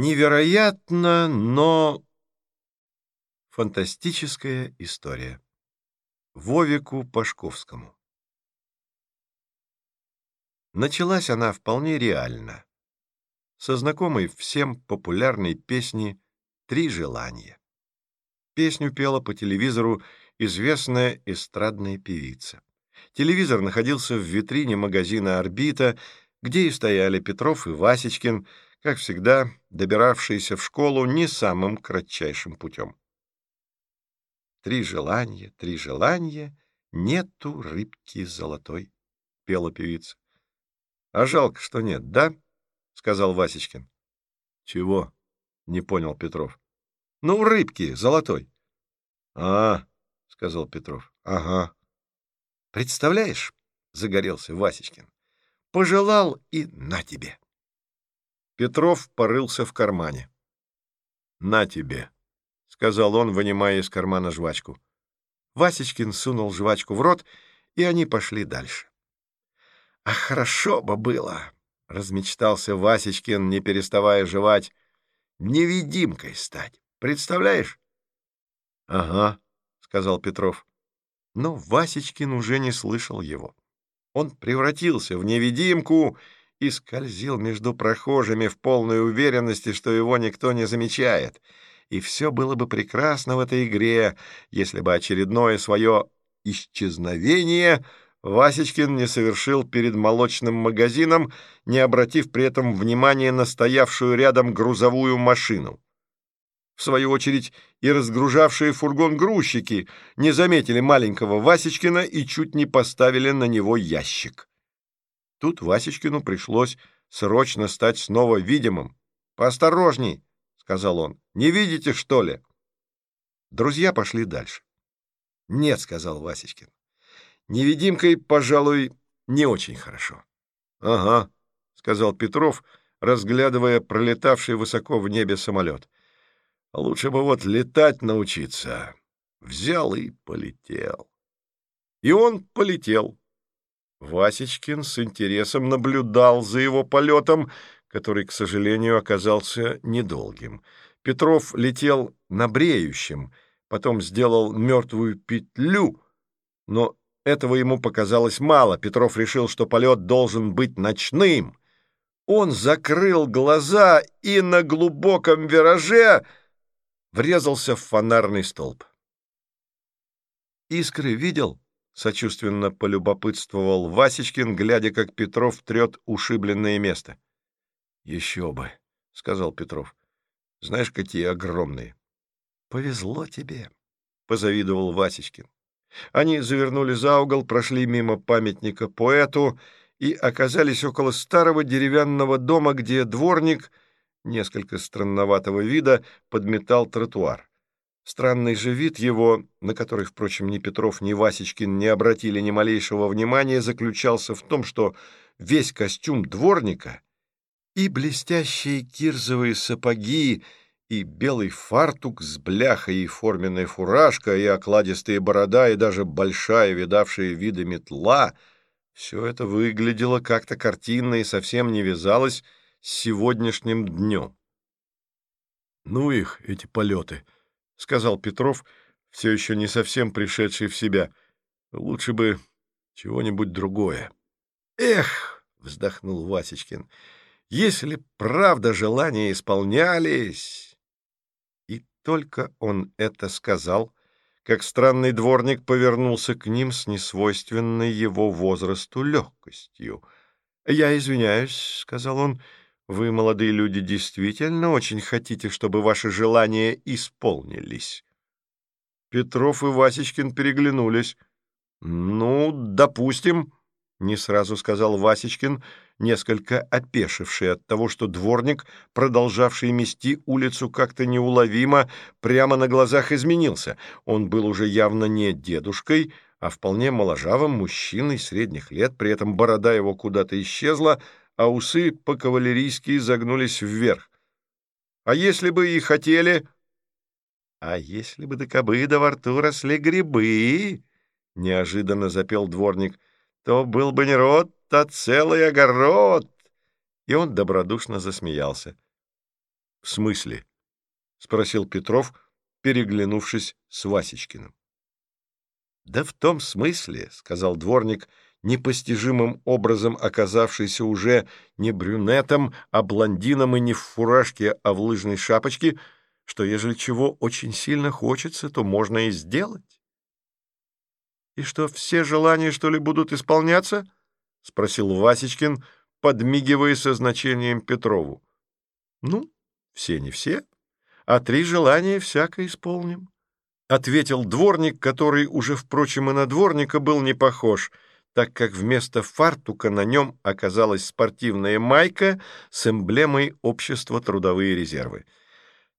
Невероятно, но фантастическая история. Вовику Пашковскому. Началась она вполне реально, со знакомой всем популярной песни «Три желания». Песню пела по телевизору известная эстрадная певица. Телевизор находился в витрине магазина «Орбита», где и стояли Петров и Васечкин, как всегда, добиравшиеся в школу не самым кратчайшим путем. «Три желания, три желания, нету рыбки золотой», — пела певица. «А жалко, что нет, да?» — сказал Васечкин. «Чего?» — не понял Петров. «Ну, рыбки золотой». «А, — сказал Петров, — ага». «Представляешь?» — загорелся Васечкин. «Пожелал и на тебе». Петров порылся в кармане. «На тебе», — сказал он, вынимая из кармана жвачку. Васечкин сунул жвачку в рот, и они пошли дальше. «А хорошо бы было!» — размечтался Васечкин, не переставая жевать. «Невидимкой стать, представляешь?» «Ага», — сказал Петров. Но Васечкин уже не слышал его. Он превратился в невидимку и скользил между прохожими в полной уверенности, что его никто не замечает. И все было бы прекрасно в этой игре, если бы очередное свое исчезновение Васечкин не совершил перед молочным магазином, не обратив при этом внимания на стоявшую рядом грузовую машину. В свою очередь и разгружавшие фургон грузчики не заметили маленького Васечкина и чуть не поставили на него ящик. Тут Васечкину пришлось срочно стать снова видимым. «Поосторожней!» — сказал он. «Не видите, что ли?» Друзья пошли дальше. «Нет», — сказал Васечкин. «Невидимкой, пожалуй, не очень хорошо». «Ага», — сказал Петров, разглядывая пролетавший высоко в небе самолет. «Лучше бы вот летать научиться». Взял и полетел. И он полетел. Васечкин с интересом наблюдал за его полетом, который, к сожалению, оказался недолгим. Петров летел на бреющем, потом сделал мертвую петлю, но этого ему показалось мало. Петров решил, что полет должен быть ночным. Он закрыл глаза и на глубоком вираже врезался в фонарный столб. «Искры видел?» Сочувственно полюбопытствовал Васечкин, глядя, как Петров трет ушибленное место. «Еще бы», — сказал Петров. «Знаешь, какие огромные». «Повезло тебе», — позавидовал Васечкин. Они завернули за угол, прошли мимо памятника поэту и оказались около старого деревянного дома, где дворник, несколько странноватого вида, подметал тротуар. Странный же вид его, на который, впрочем, ни Петров, ни Васечкин не обратили ни малейшего внимания, заключался в том, что весь костюм дворника и блестящие кирзовые сапоги, и белый фартук с бляхой, и форменная фуражка, и окладистые борода, и даже большая, видавшая виды метла — все это выглядело как-то картинно и совсем не вязалось с сегодняшним днем. «Ну их, эти полеты!» — сказал Петров, все еще не совсем пришедший в себя. «Лучше бы чего-нибудь другое». «Эх!» — вздохнул Васечкин. «Если правда желания исполнялись...» И только он это сказал, как странный дворник повернулся к ним с несвойственной его возрасту легкостью. «Я извиняюсь», — сказал он, — вы, молодые люди, действительно очень хотите, чтобы ваши желания исполнились?» Петров и Васечкин переглянулись. «Ну, допустим», — не сразу сказал Васечкин, несколько опешивший от того, что дворник, продолжавший мести улицу как-то неуловимо, прямо на глазах изменился. Он был уже явно не дедушкой, а вполне моложавым мужчиной средних лет, при этом борода его куда-то исчезла, а усы по-кавалерийски загнулись вверх. А если бы и хотели... А если бы до кобы до во рту росли грибы, — неожиданно запел дворник, — то был бы не рот, а целый огород. И он добродушно засмеялся. В смысле? — спросил Петров, переглянувшись с Васечкиным. — Да в том смысле, — сказал дворник, непостижимым образом оказавшийся уже не брюнетом, а блондином и не в фуражке, а в лыжной шапочке, что ежели чего очень сильно хочется, то можно и сделать. — И что, все желания, что ли, будут исполняться? — спросил Васечкин, подмигивая со значением Петрову. — Ну, все не все, а три желания всяко исполним, — ответил дворник, который уже, впрочем, и на дворника был не похож, так как вместо фартука на нем оказалась спортивная майка с эмблемой общества «Трудовые резервы».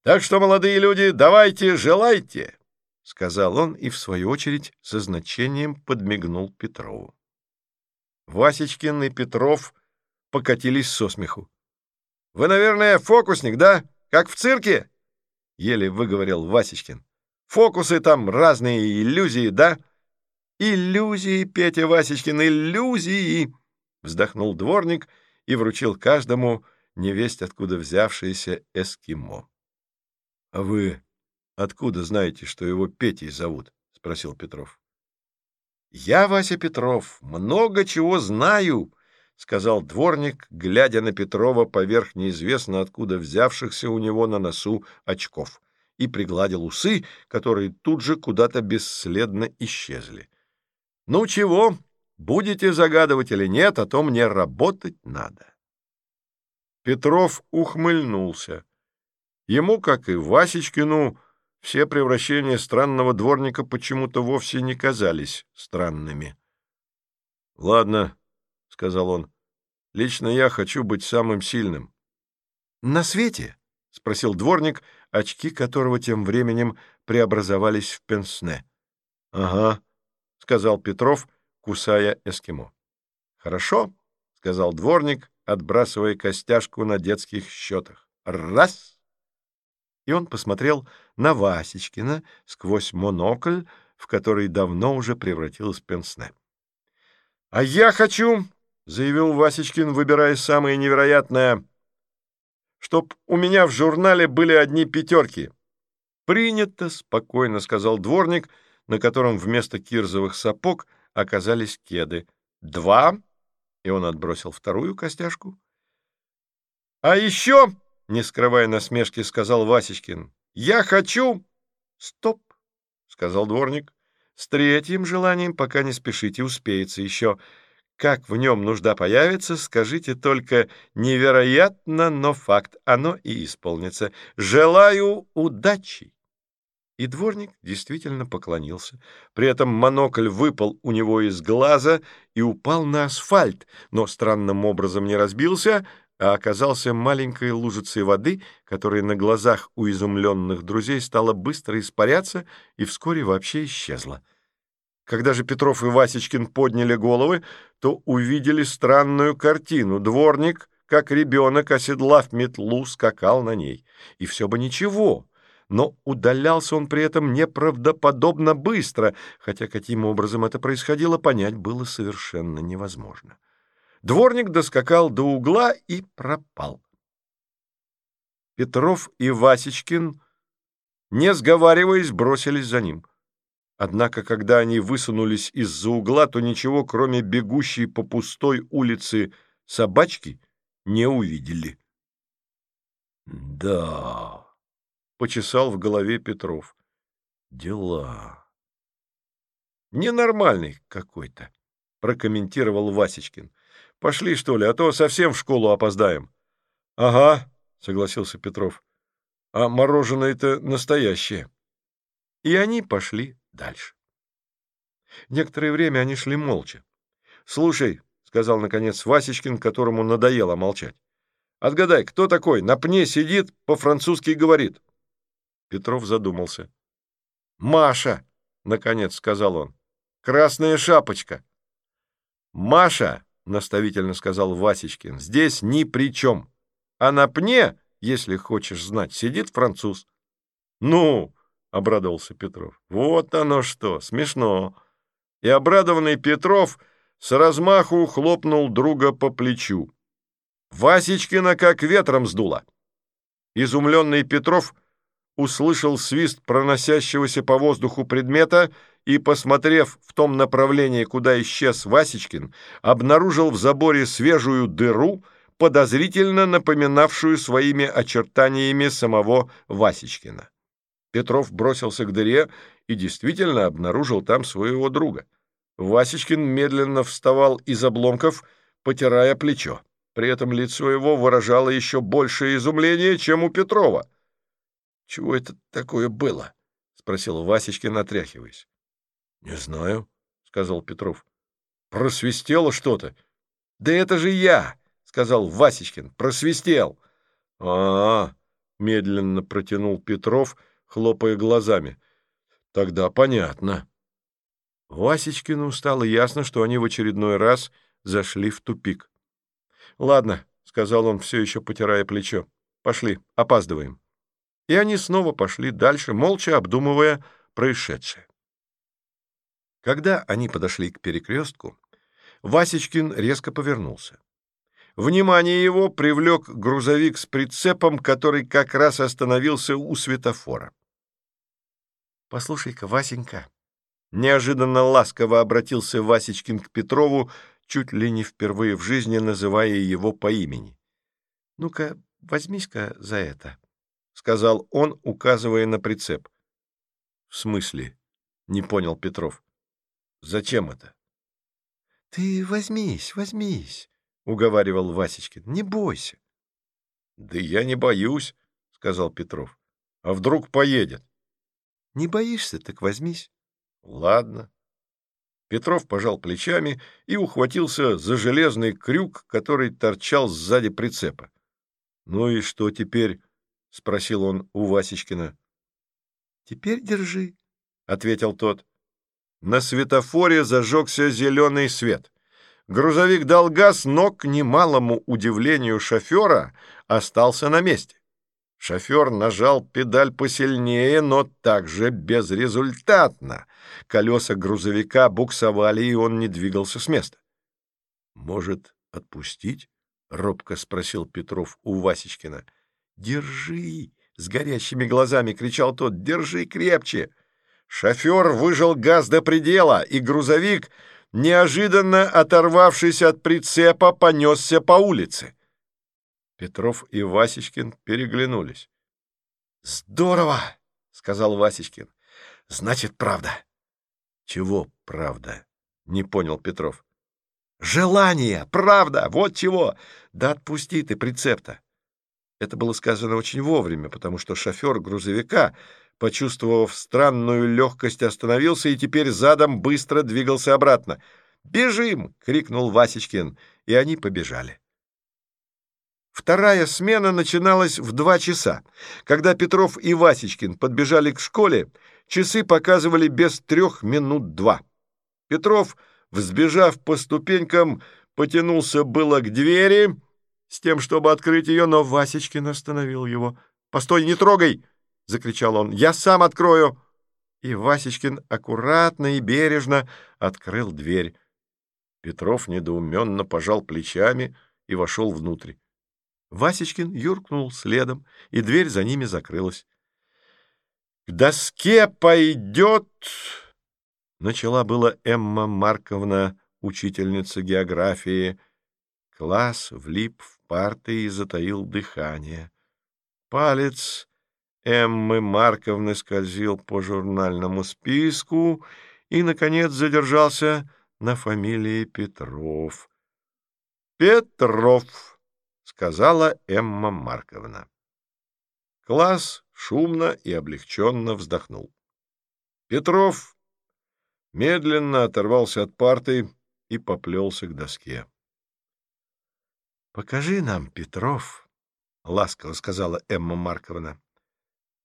«Так что, молодые люди, давайте, желайте!» — сказал он и, в свою очередь, со значением подмигнул Петрову. Васечкин и Петров покатились со смеху. «Вы, наверное, фокусник, да? Как в цирке?» — еле выговорил Васечкин. «Фокусы там разные, иллюзии, да?» «Иллюзии, Петя Васечкин, иллюзии!» — вздохнул дворник и вручил каждому невесть откуда взявшееся эскимо. — А вы откуда знаете, что его Петей зовут? — спросил Петров. — Я, Вася Петров, много чего знаю, — сказал дворник, глядя на Петрова поверх неизвестно откуда взявшихся у него на носу очков, и пригладил усы, которые тут же куда-то бесследно исчезли. — Ну чего, будете загадывать или нет, а то мне работать надо. Петров ухмыльнулся. Ему, как и Васечкину, все превращения странного дворника почему-то вовсе не казались странными. — Ладно, сказал он. «Лично я хочу быть самым сильным». «На свете?» — спросил дворник, очки которого тем временем преобразовались в пенсне. «Ага», — сказал Петров, кусая эскимо. «Хорошо», — сказал дворник, отбрасывая костяшку на детских счетах. «Раз!» И он посмотрел на Васечкина сквозь монокль, в который давно уже превратилась пенсне. «А я хочу заявил Васечкин, выбирая самое невероятное, чтоб у меня в журнале были одни пятерки. «Принято», — спокойно сказал дворник, на котором вместо кирзовых сапог оказались кеды. «Два», — и он отбросил вторую костяшку. «А еще», — не скрывая насмешки, сказал Васечкин, — «я хочу...» «Стоп», — сказал дворник, — «с третьим желанием пока не спешите, успеется еще». Как в нем нужда появится, скажите только «невероятно, но факт». Оно и исполнится. Желаю удачи. И дворник действительно поклонился. При этом монокль выпал у него из глаза и упал на асфальт, но странным образом не разбился, а оказался маленькой лужицей воды, которая на глазах у изумленных друзей стала быстро испаряться и вскоре вообще исчезла. Когда же Петров и Васечкин подняли головы, то увидели странную картину. Дворник, как ребенок, оседлав метлу, скакал на ней. И все бы ничего, но удалялся он при этом неправдоподобно быстро, хотя каким образом это происходило, понять было совершенно невозможно. Дворник доскакал до угла и пропал. Петров и Васечкин, не сговариваясь, бросились за ним. Однако, когда они высунулись из-за угла, то ничего, кроме бегущей по пустой улице собачки, не увидели. «Да», — почесал в голове Петров, — «дела». «Ненормальный какой-то», — прокомментировал Васечкин. «Пошли, что ли, а то совсем в школу опоздаем». «Ага», — согласился Петров. «А мороженое-то настоящее». И они пошли дальше. Некоторое время они шли молча. «Слушай», — сказал, наконец, Васечкин, которому надоело молчать, «отгадай, кто такой? На пне сидит, по-французски говорит». Петров задумался. «Маша», — наконец сказал он, — «красная шапочка». «Маша», — наставительно сказал Васечкин, — «здесь ни при чем. А на пне, если хочешь знать, сидит француз». «Ну», — обрадовался Петров. «Вот оно что! Смешно!» И обрадованный Петров с размаху хлопнул друга по плечу. Васечкина как ветром сдуло. Изумленный Петров услышал свист проносящегося по воздуху предмета и, посмотрев в том направлении, куда исчез Васечкин, обнаружил в заборе свежую дыру, подозрительно напоминавшую своими очертаниями самого Васечкина. Петров бросился к дыре и действительно обнаружил там своего друга. Васечкин медленно вставал из обломков, потирая плечо. При этом лицо его выражало еще большее изумление, чем у Петрова. «Чего это такое было?» — спросил Васечкин, отряхиваясь. «Не знаю», — сказал Петров. «Просвистело что-то». «Да это же я!» — сказал Васечкин. «Просвистел!» «А-а-а!» — медленно протянул Петров, хлопая глазами. «Тогда понятно». Васечкину стало ясно, что они в очередной раз зашли в тупик. «Ладно», — сказал он, все еще потирая плечо. «Пошли, опаздываем». И они снова пошли дальше, молча обдумывая происшедшее. Когда они подошли к перекрестку, Васечкин резко повернулся. Внимание его привлек грузовик с прицепом, который как раз остановился у светофора. «Послушай-ка, Васенька!» Неожиданно ласково обратился Васечкин к Петрову, чуть ли не впервые в жизни называя его по имени. «Ну-ка, возьмись-ка за это», — сказал он, указывая на прицеп. «В смысле?» — не понял Петров. «Зачем это?» «Ты возьмись, возьмись», уговаривал Васечкин. «Не бойся». «Да я не боюсь», — сказал Петров. «А вдруг поедет?» «Не боишься, так возьмись». «Ладно». Петров пожал плечами и ухватился за железный крюк, который торчал сзади прицепа. «Ну и что теперь?» — спросил он у Васечкина. «Теперь держи», — ответил тот. На светофоре зажегся зеленый свет. Грузовик дал газ, но, к немалому удивлению шофера, остался на месте. Шофер нажал педаль посильнее, но также безрезультатно. Колеса грузовика буксовали, и он не двигался с места. «Может, отпустить?» — робко спросил Петров у Васечкина. «Держи!» — с горящими глазами кричал тот. «Держи крепче!» Шофер выжал газ до предела, и грузовик неожиданно оторвавшись от прицепа, понесся по улице. Петров и Васечкин переглянулись. «Здорово!» — сказал Васечкин. «Значит, правда». «Чего правда?» — не понял Петров. «Желание! Правда! Вот чего! Да отпусти ты прицеп-то!» Это было сказано очень вовремя, потому что шофер грузовика почувствовав странную легкость, остановился и теперь задом быстро двигался обратно. «Бежим!» — крикнул Васечкин, и они побежали. Вторая смена начиналась в два часа. Когда Петров и Васечкин подбежали к школе, часы показывали без трех минут два. Петров, взбежав по ступенькам, потянулся было к двери с тем, чтобы открыть ее, но Васечкин остановил его. «Постой, не трогай!» — закричал он. «Я сам открою!» И Васечкин аккуратно и бережно открыл дверь. Петров недоуменно пожал плечами и вошел внутрь. Васечкин юркнул следом, и дверь за ними закрылась. «К доске пойдет!» Начала была Эмма Марковна, учительница географии. Класс влип в парты и затаил дыхание. Палец Эммы Марковны скользил по журнальному списку и, наконец, задержался на фамилии Петров. «Петров», — сказала Эмма Марковна. Класс шумно и облегченно вздохнул. Петров медленно оторвался от парты и поплелся к доске. «Покажи нам, Петров», — ласково сказала Эмма Марковна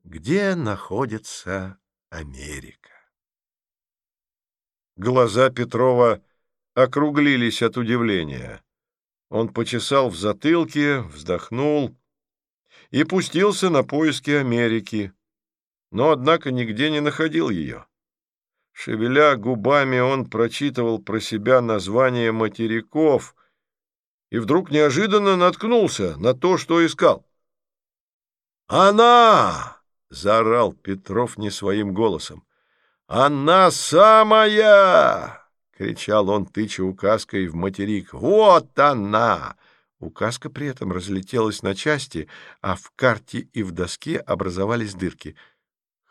где находится Америка. Глаза Петрова округлились от удивления. Он почесал в затылке, вздохнул и пустился на поиски Америки, но, однако, нигде не находил ее. Шевеля губами, он прочитывал про себя название материков и вдруг неожиданно наткнулся на то, что искал. «Она!» — заорал Петров не своим голосом. «Она самая!» — кричал он, тыча указкой в материк. «Вот она!» Указка при этом разлетелась на части, а в карте и в доске образовались дырки.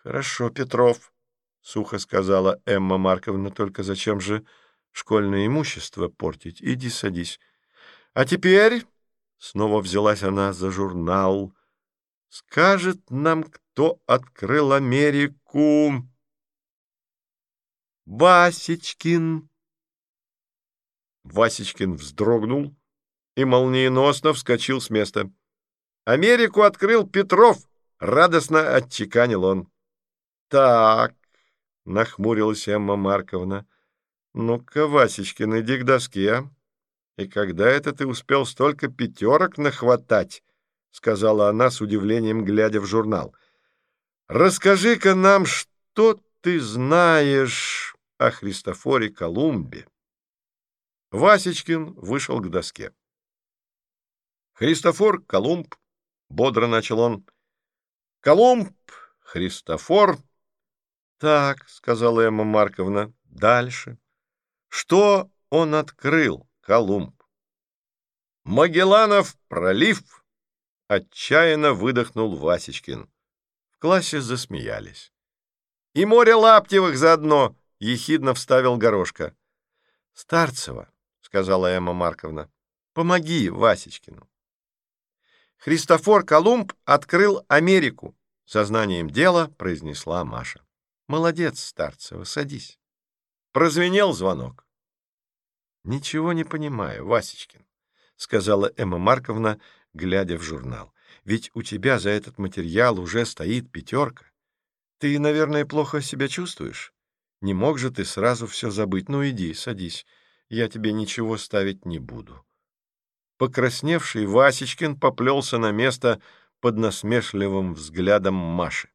«Хорошо, Петров», — сухо сказала Эмма Марковна, «только зачем же школьное имущество портить? Иди садись». «А теперь...» — снова взялась она за журнал. «Скажет нам, кто открыл Америку...» Васечкин. Васечкин вздрогнул и молниеносно вскочил с места. «Америку открыл Петров!» — радостно отчеканил он. «Так», — нахмурилась Эмма Марковна, — «ну-ка, Васечкин, иди к доске. И когда это ты успел столько пятерок нахватать?» — сказала она с удивлением, глядя в журнал. «Расскажи-ка нам, что ты знаешь...» о Христофоре Колумбе. Васечкин вышел к доске. «Христофор Колумб», — бодро начал он. «Колумб, Христофор». «Так», — сказала Эмма Марковна, — «дальше». «Что он открыл, Колумб?» «Магелланов пролив», — отчаянно выдохнул Васечкин. В классе засмеялись. «И море Лаптевых заодно», ехидно вставил горошка. «Старцева», — сказала Эмма Марковна, — «помоги Васечкину». «Христофор Колумб открыл Америку», — сознанием дела произнесла Маша. «Молодец, Старцева, садись». Прозвенел звонок. «Ничего не понимаю, Васечкин», — сказала Эмма Марковна, глядя в журнал. «Ведь у тебя за этот материал уже стоит пятерка. Ты, наверное, плохо себя чувствуешь?» Не мог же ты сразу все забыть. Ну, иди, садись. Я тебе ничего ставить не буду. Покрасневший Васечкин поплелся на место под насмешливым взглядом Маши.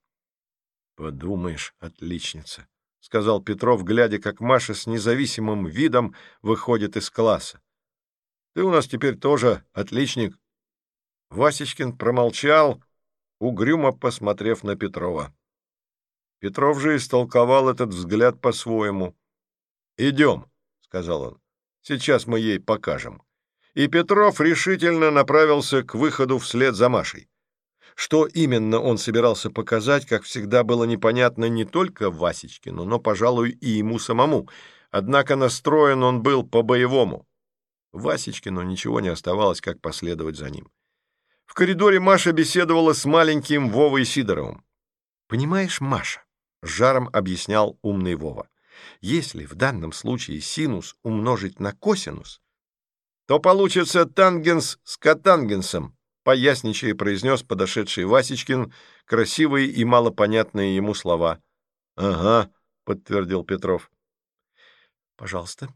«Подумаешь, отличница», — сказал Петров, глядя, как Маша с независимым видом выходит из класса. «Ты у нас теперь тоже отличник». Васечкин промолчал, угрюмо посмотрев на Петрова. Петров же истолковал этот взгляд по-своему. «Идем», — сказал он, — «сейчас мы ей покажем». И Петров решительно направился к выходу вслед за Машей. Что именно он собирался показать, как всегда было непонятно не только Васечкину, но, пожалуй, и ему самому. Однако настроен он был по-боевому. Васечкину ничего не оставалось, как последовать за ним. В коридоре Маша беседовала с маленьким Вовой Сидоровым. «Понимаешь, Маша, — жаром объяснял умный Вова. Если в данном случае синус умножить на косинус, то получится тангенс с котангенсом, поясничая произнес подошедший Васечкин красивые и малопонятные ему слова. «Ага», — подтвердил Петров. «Пожалуйста,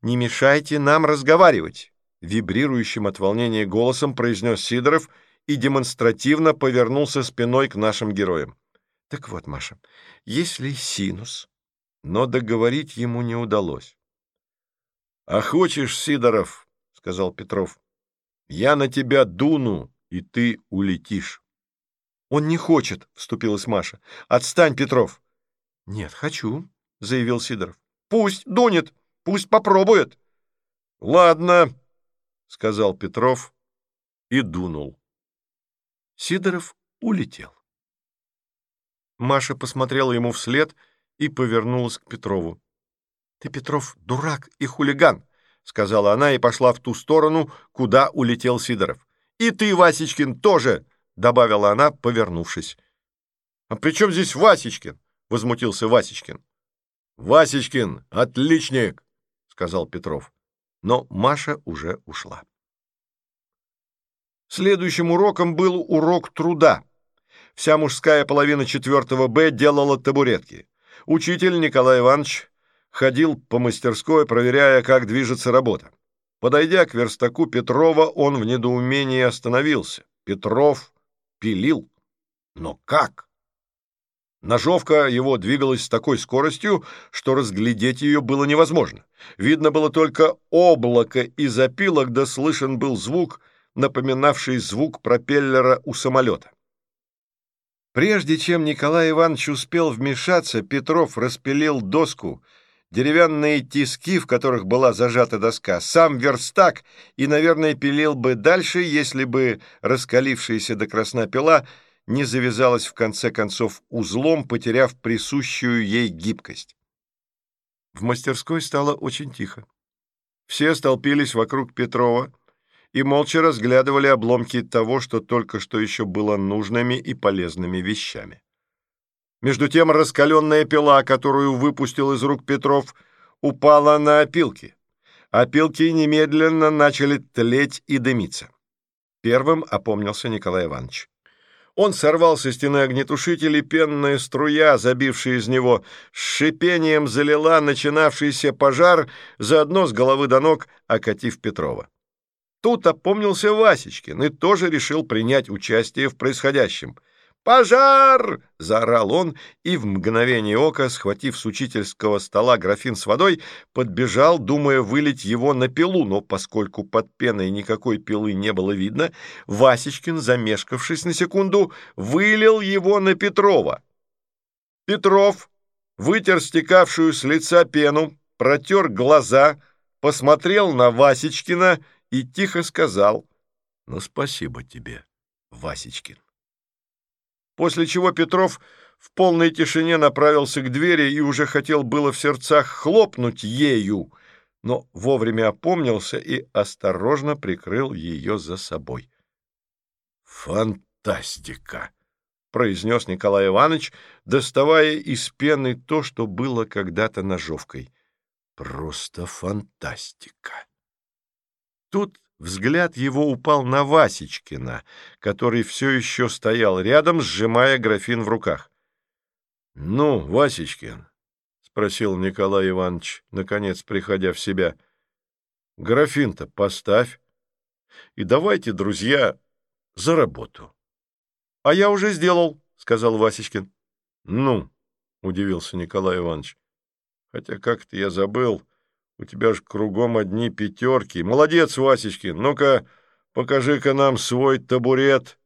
не мешайте нам разговаривать», — вибрирующим от волнения голосом произнес Сидоров и демонстративно повернулся спиной к нашим героям. Так вот, Маша, если синус... Но договорить ему не удалось. — А хочешь, Сидоров, — сказал Петров, — я на тебя дуну, и ты улетишь. — Он не хочет, — вступилась Маша. — Отстань, Петров. — Нет, хочу, — заявил Сидоров. — Пусть дунет, пусть попробует. — Ладно, — сказал Петров и дунул. Сидоров улетел. Маша посмотрела ему вслед и повернулась к Петрову. «Ты, Петров, дурак и хулиган!» — сказала она и пошла в ту сторону, куда улетел Сидоров. «И ты, Васечкин, тоже!» — добавила она, повернувшись. «А при чем здесь Васечкин?» — возмутился Васечкин. «Васечкин, отличник!» — сказал Петров. Но Маша уже ушла. Следующим уроком был урок труда. Вся мужская половина четвертого Б делала табуретки. Учитель Николай Иванович ходил по мастерской, проверяя, как движется работа. Подойдя к верстаку Петрова, он в недоумении остановился. Петров пилил. Но как? Ножовка его двигалась с такой скоростью, что разглядеть ее было невозможно. Видно было только облако из опилок, да слышен был звук, напоминавший звук пропеллера у самолета. Прежде чем Николай Иванович успел вмешаться, Петров распилил доску, деревянные тиски, в которых была зажата доска, сам верстак и, наверное, пилил бы дальше, если бы раскалившаяся до красна пила не завязалась в конце концов узлом, потеряв присущую ей гибкость. В мастерской стало очень тихо. Все столпились вокруг Петрова, и молча разглядывали обломки того, что только что еще было нужными и полезными вещами. Между тем раскаленная пила, которую выпустил из рук Петров, упала на опилки. Опилки немедленно начали тлеть и дымиться. Первым опомнился Николай Иванович. Он сорвал со стены огнетушитель, и пенная струя, забившая из него, с шипением залила начинавшийся пожар, заодно с головы до ног окатив Петрова. Тут опомнился Васечкин и тоже решил принять участие в происходящем. «Пожар!» — заорал он и в мгновение ока, схватив с учительского стола графин с водой, подбежал, думая вылить его на пилу, но поскольку под пеной никакой пилы не было видно, Васечкин, замешкавшись на секунду, вылил его на Петрова. Петров вытер стекавшую с лица пену, протер глаза, посмотрел на Васечкина и тихо сказал «Ну, спасибо тебе, Васечкин». После чего Петров в полной тишине направился к двери и уже хотел было в сердцах хлопнуть ею, но вовремя опомнился и осторожно прикрыл ее за собой. «Фантастика!» — произнес Николай Иванович, доставая из пены то, что было когда-то ножовкой. «Просто фантастика!» Тут взгляд его упал на Васечкина, который все еще стоял рядом, сжимая графин в руках. — Ну, Васечкин, — спросил Николай Иванович, наконец приходя в себя, — графин-то поставь. И давайте, друзья, за работу. — А я уже сделал, — сказал Васечкин. — Ну, — удивился Николай Иванович, — хотя как-то я забыл... У тебя ж кругом одни пятерки. Молодец, Васечкин. Ну-ка, покажи-ка нам свой табурет.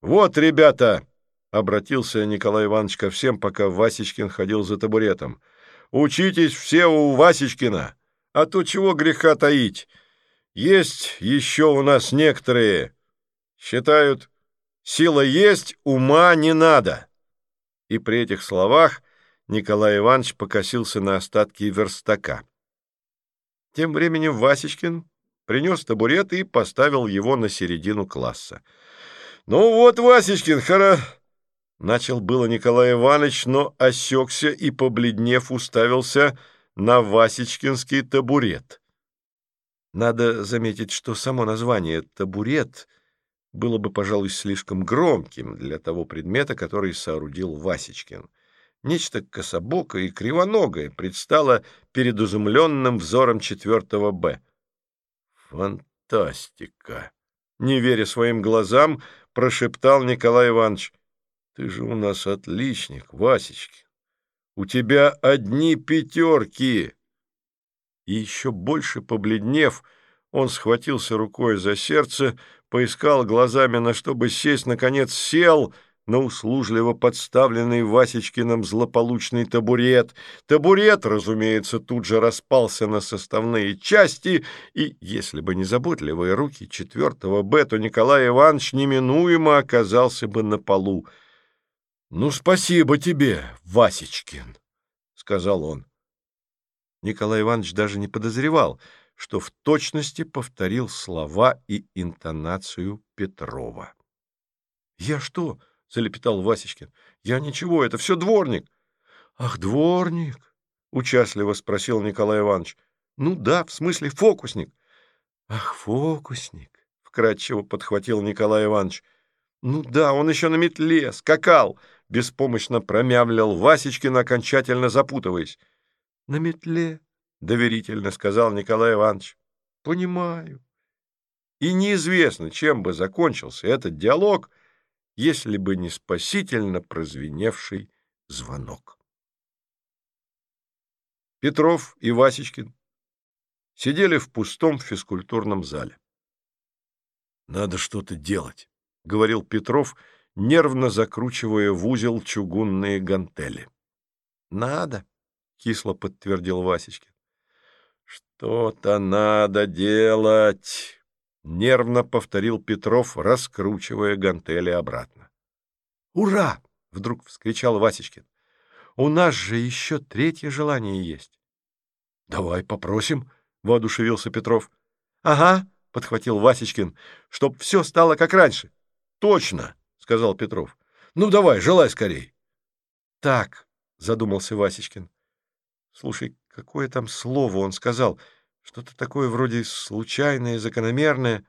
Вот, ребята, — обратился Николай Иванович ко всем, пока Васечкин ходил за табуретом. Учитесь все у Васечкина, а то чего греха таить. Есть еще у нас некоторые. Считают, сила есть, ума не надо. И при этих словах Николай Иванович покосился на остатки верстака. Тем временем Васечкин принес табурет и поставил его на середину класса. «Ну вот, Васечкин, хара...» Начал было Николай Иванович, но осекся и, побледнев, уставился на Васечкинский табурет. Надо заметить, что само название «табурет» было бы, пожалуй, слишком громким для того предмета, который соорудил Васечкин. Нечто кособокое и кривоногое предстало перед изумленным взором четвертого Б. «Фантастика!» — не веря своим глазам, прошептал Николай Иванович. «Ты же у нас отличник, Васечкин. У тебя одни пятерки!» И еще больше побледнев, он схватился рукой за сердце, поискал глазами, на что бы сесть, наконец сел — на услужливо подставленный Васечкиным злополучный табурет. Табурет, разумеется, тут же распался на составные части, и, если бы не заботливые руки четвертого Б, то Николай Иванович неминуемо оказался бы на полу. — Ну, спасибо тебе, Васечкин, — сказал он. Николай Иванович даже не подозревал, что в точности повторил слова и интонацию Петрова. — Я что? —— залепетал Васечкин. — Я ничего, это все дворник. — Ах, дворник? — участливо спросил Николай Иванович. — Ну да, в смысле фокусник. — Ах, фокусник! — вкратчиво подхватил Николай Иванович. — Ну да, он еще на метле, скакал! — беспомощно промямлил Васечкин, окончательно запутываясь. — На метле, — доверительно сказал Николай Иванович. — Понимаю. И неизвестно, чем бы закончился этот диалог, — если бы не спасительно прозвеневший звонок. Петров и Васечкин сидели в пустом физкультурном зале. «Надо что-то делать», — говорил Петров, нервно закручивая в узел чугунные гантели. «Надо», — кисло подтвердил Васечкин. «Что-то надо делать», — нервно повторил Петров, раскручивая гантели обратно. «Ура!» — вдруг вскричал Васечкин. «У нас же еще третье желание есть». «Давай попросим», — воодушевился Петров. «Ага», — подхватил Васечкин, — «чтоб все стало как раньше». «Точно», — сказал Петров. «Ну давай, желай скорей». «Так», — задумался Васечкин. «Слушай, какое там слово он сказал? Что-то такое вроде случайное, закономерное».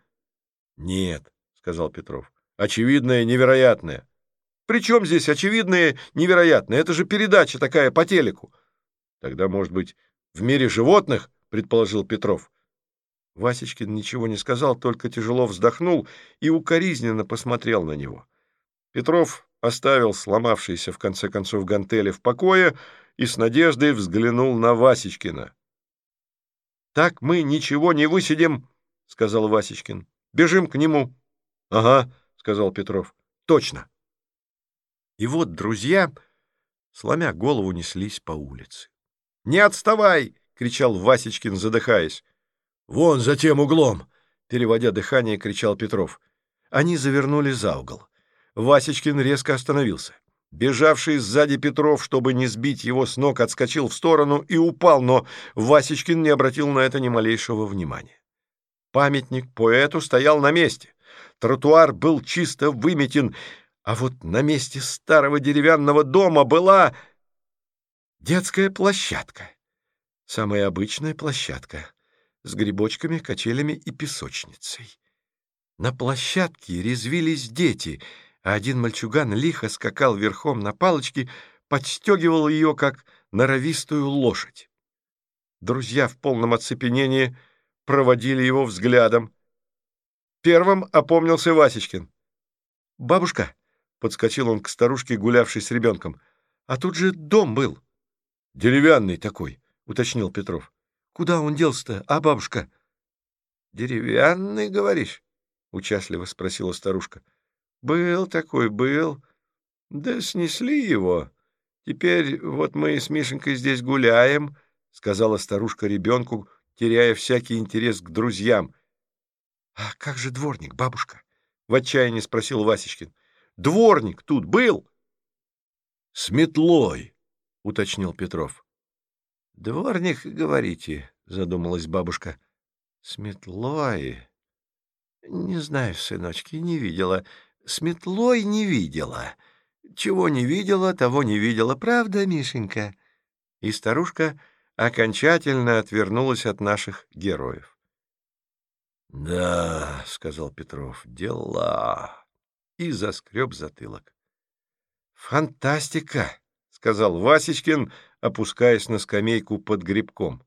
«Нет», — сказал Петров, — «очевидное, невероятное». «При чем здесь очевидное, невероятное? Это же передача такая по телеку». «Тогда, может быть, в мире животных?» — предположил Петров. Васечкин ничего не сказал, только тяжело вздохнул и укоризненно посмотрел на него. Петров оставил сломавшиеся в конце концов гантели в покое и с надеждой взглянул на Васечкина. «Так мы ничего не высидим», — сказал Васечкин. «Бежим к нему». «Ага», — сказал Петров. «Точно». И вот друзья, сломя голову, неслись по улице. «Не отставай!» — кричал Васечкин, задыхаясь. «Вон за тем углом!» — переводя дыхание, кричал Петров. Они завернули за угол. Васечкин резко остановился. Бежавший сзади Петров, чтобы не сбить его с ног, отскочил в сторону и упал, но Васечкин не обратил на это ни малейшего внимания. Памятник поэту стоял на месте. Тротуар был чисто выметен, а вот на месте старого деревянного дома была детская площадка. Самая обычная площадка с грибочками, качелями и песочницей. На площадке резвились дети, а один мальчуган лихо скакал верхом на палочке, подстегивал ее, как норовистую лошадь. Друзья в полном оцепенении проводили его взглядом. Первым опомнился Васечкин. «Бабушка», — подскочил он к старушке, гулявшей с ребенком, — «а тут же дом был». «Деревянный такой», — уточнил Петров. Куда он делся-то, а бабушка? — Деревянный, говоришь? — участливо спросила старушка. — Был такой, был. Да снесли его. Теперь вот мы с Мишенькой здесь гуляем, — сказала старушка ребенку, теряя всякий интерес к друзьям. — А как же дворник, бабушка? — в отчаянии спросил Васечкин. — Дворник тут был? — С метлой, — уточнил Петров. «Дворник, говорите», — задумалась бабушка. «С метлой...» «Не знаю, сыночки, не видела. С метлой не видела. Чего не видела, того не видела. Правда, Мишенька?» И старушка окончательно отвернулась от наших героев. «Да», — сказал Петров, — «дела». И заскреб затылок. «Фантастика», — сказал Васечкин, — опускаясь на скамейку под грибком.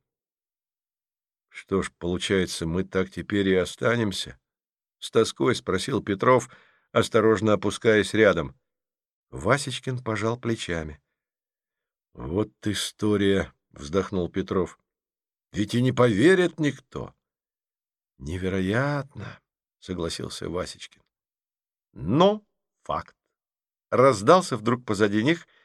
«Что ж, получается, мы так теперь и останемся?» — с тоской спросил Петров, осторожно опускаясь рядом. Васечкин пожал плечами. «Вот история!» — вздохнул Петров. «Ведь и не поверит никто!» «Невероятно!» — согласился Васечкин. «Но факт!» Раздался вдруг позади них —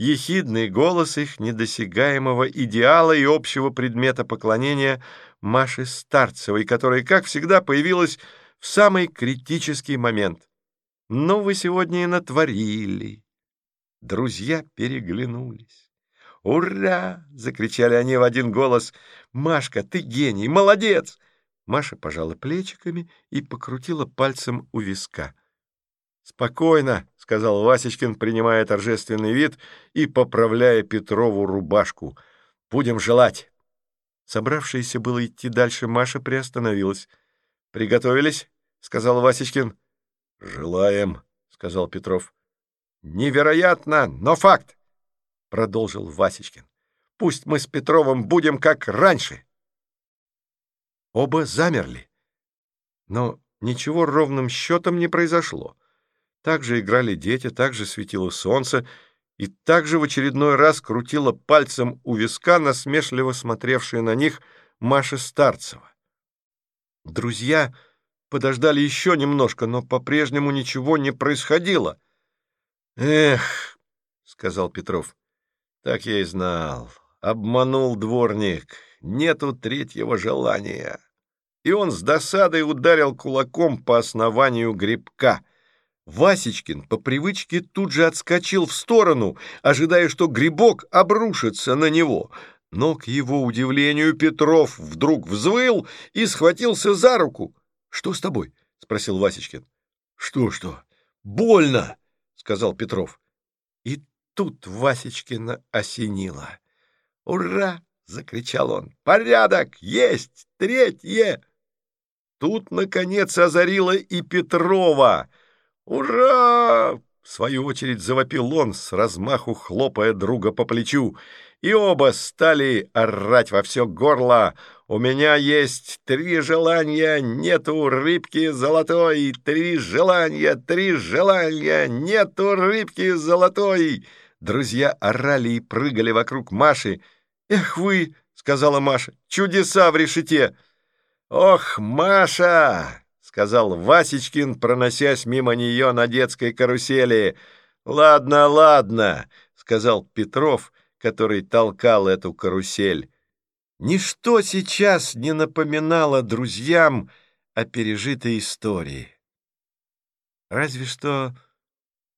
ехидный голос их недосягаемого идеала и общего предмета поклонения Маши Старцевой, которая, как всегда, появилась в самый критический момент. «Ну, вы сегодня и натворили!» Друзья переглянулись. «Ура!» — закричали они в один голос. «Машка, ты гений! Молодец!» Маша пожала плечиками и покрутила пальцем у виска. «Спокойно», — сказал Васечкин, принимая торжественный вид и поправляя Петрову рубашку. «Будем желать». Собравшаяся было идти дальше, Маша приостановилась. «Приготовились?» — сказал Васечкин. «Желаем», — сказал Петров. «Невероятно, но факт!» — продолжил Васечкин. «Пусть мы с Петровым будем как раньше!» Оба замерли. Но ничего ровным счетом не произошло. Также играли дети, также светило солнце, и также в очередной раз крутила пальцем у виска насмешливо смотревшая на них Маша Старцева. Друзья подождали еще немножко, но по-прежнему ничего не происходило. «Эх», — сказал Петров, — «так я и знал. Обманул дворник. Нету третьего желания». И он с досадой ударил кулаком по основанию грибка. Васечкин по привычке тут же отскочил в сторону, ожидая, что грибок обрушится на него. Но, к его удивлению, Петров вдруг взвыл и схватился за руку. «Что с тобой?» — спросил Васечкин. «Что-что? Больно!» — сказал Петров. И тут Васечкина осенило. «Ура!» — закричал он. «Порядок! Есть! Третье!» Тут, наконец, озарило и Петрова. «Ура!» — в свою очередь завопил он, с размаху хлопая друга по плечу. И оба стали орать во все горло. «У меня есть три желания, нету рыбки золотой! Три желания, три желания, нету рыбки золотой!» Друзья орали и прыгали вокруг Маши. «Эх вы!» — сказала Маша. «Чудеса в решете!» «Ох, Маша!» — сказал Васечкин, проносясь мимо нее на детской карусели. «Ладно, ладно», — сказал Петров, который толкал эту карусель. Ничто сейчас не напоминало друзьям о пережитой истории. Разве что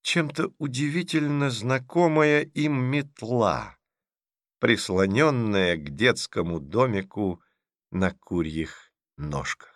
чем-то удивительно знакомая им метла, прислоненная к детскому домику на курьих ножках.